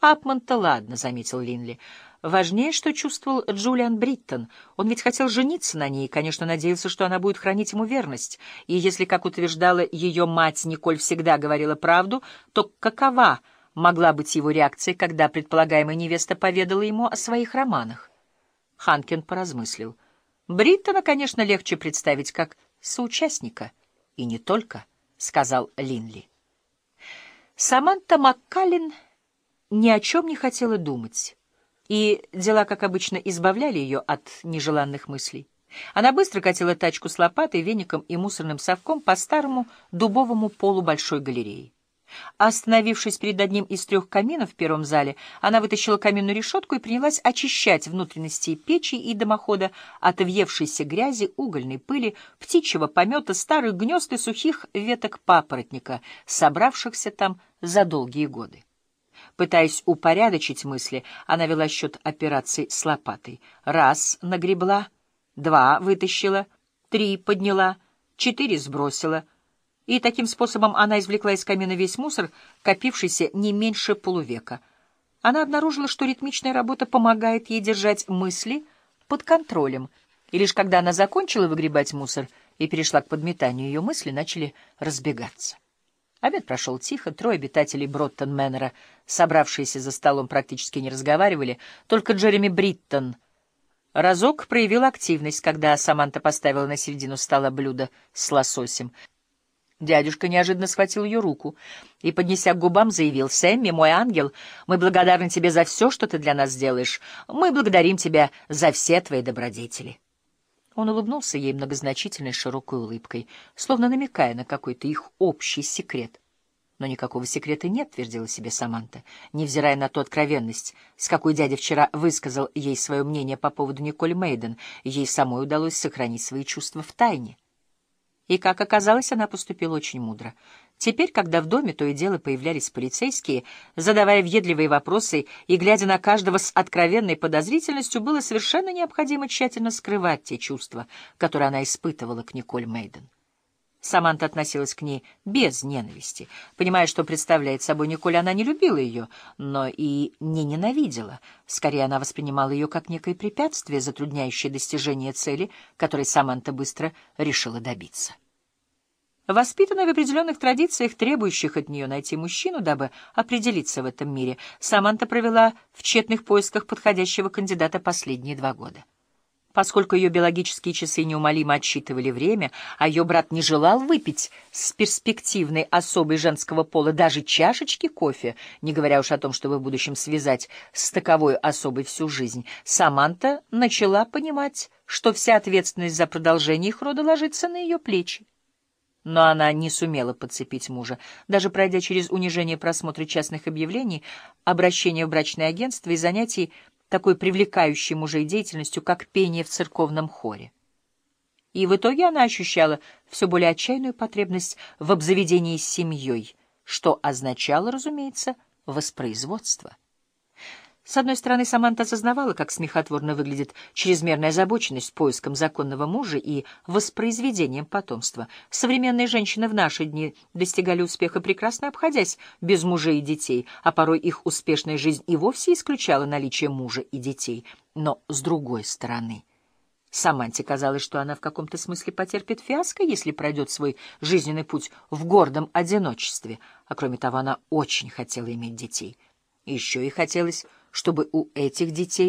Апман-то ладно, — заметил Линли. Важнее, что чувствовал Джулиан Бриттон. Он ведь хотел жениться на ней и, конечно, надеялся, что она будет хранить ему верность. И если, как утверждала ее мать, Николь всегда говорила правду, то какова могла быть его реакция, когда предполагаемая невеста поведала ему о своих романах? Ханкин поразмыслил. Бриттона, конечно, легче представить как соучастника. И не только, — сказал Линли. Саманта Маккаллин ни о чем не хотела думать и дела, как обычно, избавляли ее от нежеланных мыслей. Она быстро катила тачку с лопатой, веником и мусорным совком по старому дубовому полу большой галереи. Остановившись перед одним из трех каминов в первом зале, она вытащила каминную решетку и принялась очищать внутренности печи и дымохода от въевшейся грязи, угольной пыли, птичьего помета, старых гнезд и сухих веток папоротника, собравшихся там за долгие годы. Пытаясь упорядочить мысли, она вела счет операций с лопатой. Раз — нагребла, два — вытащила, три — подняла, четыре — сбросила. И таким способом она извлекла из камина весь мусор, копившийся не меньше полувека. Она обнаружила, что ритмичная работа помогает ей держать мысли под контролем. И лишь когда она закончила выгребать мусор и перешла к подметанию, ее мысли начали разбегаться. Обед прошел тихо, трое обитателей Броттон-Мэннера, собравшиеся за столом, практически не разговаривали, только Джереми Бриттон разок проявил активность, когда Саманта поставила на середину стола блюдо с лососем. Дядюшка неожиданно схватил ее руку и, поднеся к губам, заявил, «Сэмми, мой ангел, мы благодарны тебе за все, что ты для нас делаешь. Мы благодарим тебя за все твои добродетели». Он улыбнулся ей многозначительной широкой улыбкой, словно намекая на какой-то их общий секрет. Но никакого секрета нет, твердила себе Саманта, невзирая на ту откровенность, с какой дядя вчера высказал ей свое мнение по поводу Николь Мейден, ей самой удалось сохранить свои чувства в тайне. И, как оказалось, она поступила очень мудро. Теперь, когда в доме то и дело появлялись полицейские, задавая въедливые вопросы и глядя на каждого с откровенной подозрительностью, было совершенно необходимо тщательно скрывать те чувства, которые она испытывала к Николь Мейден. Саманта относилась к ней без ненависти. Понимая, что представляет собой Николь, она не любила ее, но и не ненавидела. Скорее, она воспринимала ее как некое препятствие, затрудняющее достижение цели, которой Саманта быстро решила добиться. Воспитанная в определенных традициях, требующих от нее найти мужчину, дабы определиться в этом мире, Саманта провела в тщетных поисках подходящего кандидата последние два года. Поскольку ее биологические часы неумолимо отсчитывали время, а ее брат не желал выпить с перспективной особой женского пола даже чашечки кофе, не говоря уж о том, чтобы в будущем связать с таковой особой всю жизнь, Саманта начала понимать, что вся ответственность за продолжение их рода ложится на ее плечи. Но она не сумела подцепить мужа, даже пройдя через унижение просмотра частных объявлений, обращения в брачное агентство и занятий такой привлекающей мужей деятельностью, как пение в церковном хоре. И в итоге она ощущала все более отчаянную потребность в обзаведении семьей, что означало, разумеется, воспроизводство. С одной стороны, Саманта осознавала, как смехотворно выглядит чрезмерная озабоченность поиском законного мужа и воспроизведением потомства. Современные женщины в наши дни достигали успеха, прекрасно обходясь без мужей и детей, а порой их успешная жизнь и вовсе исключала наличие мужа и детей. Но с другой стороны... Саманте казалось, что она в каком-то смысле потерпит фиаско, если пройдет свой жизненный путь в гордом одиночестве, а кроме того, она очень хотела иметь детей. Еще и хотелось чтобы у этих детей